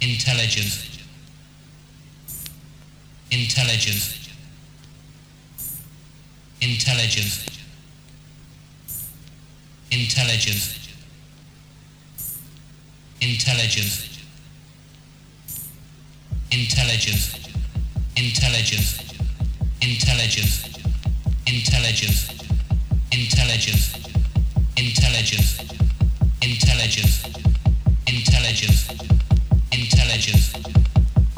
Intelligence. Intelligence. Intelligence. Intelligence. intelligence intelligence intelligence intelligence intelligence intelligence intelligence intelligence intelligence,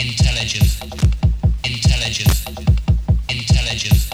intelligence, intelligence, intelligence.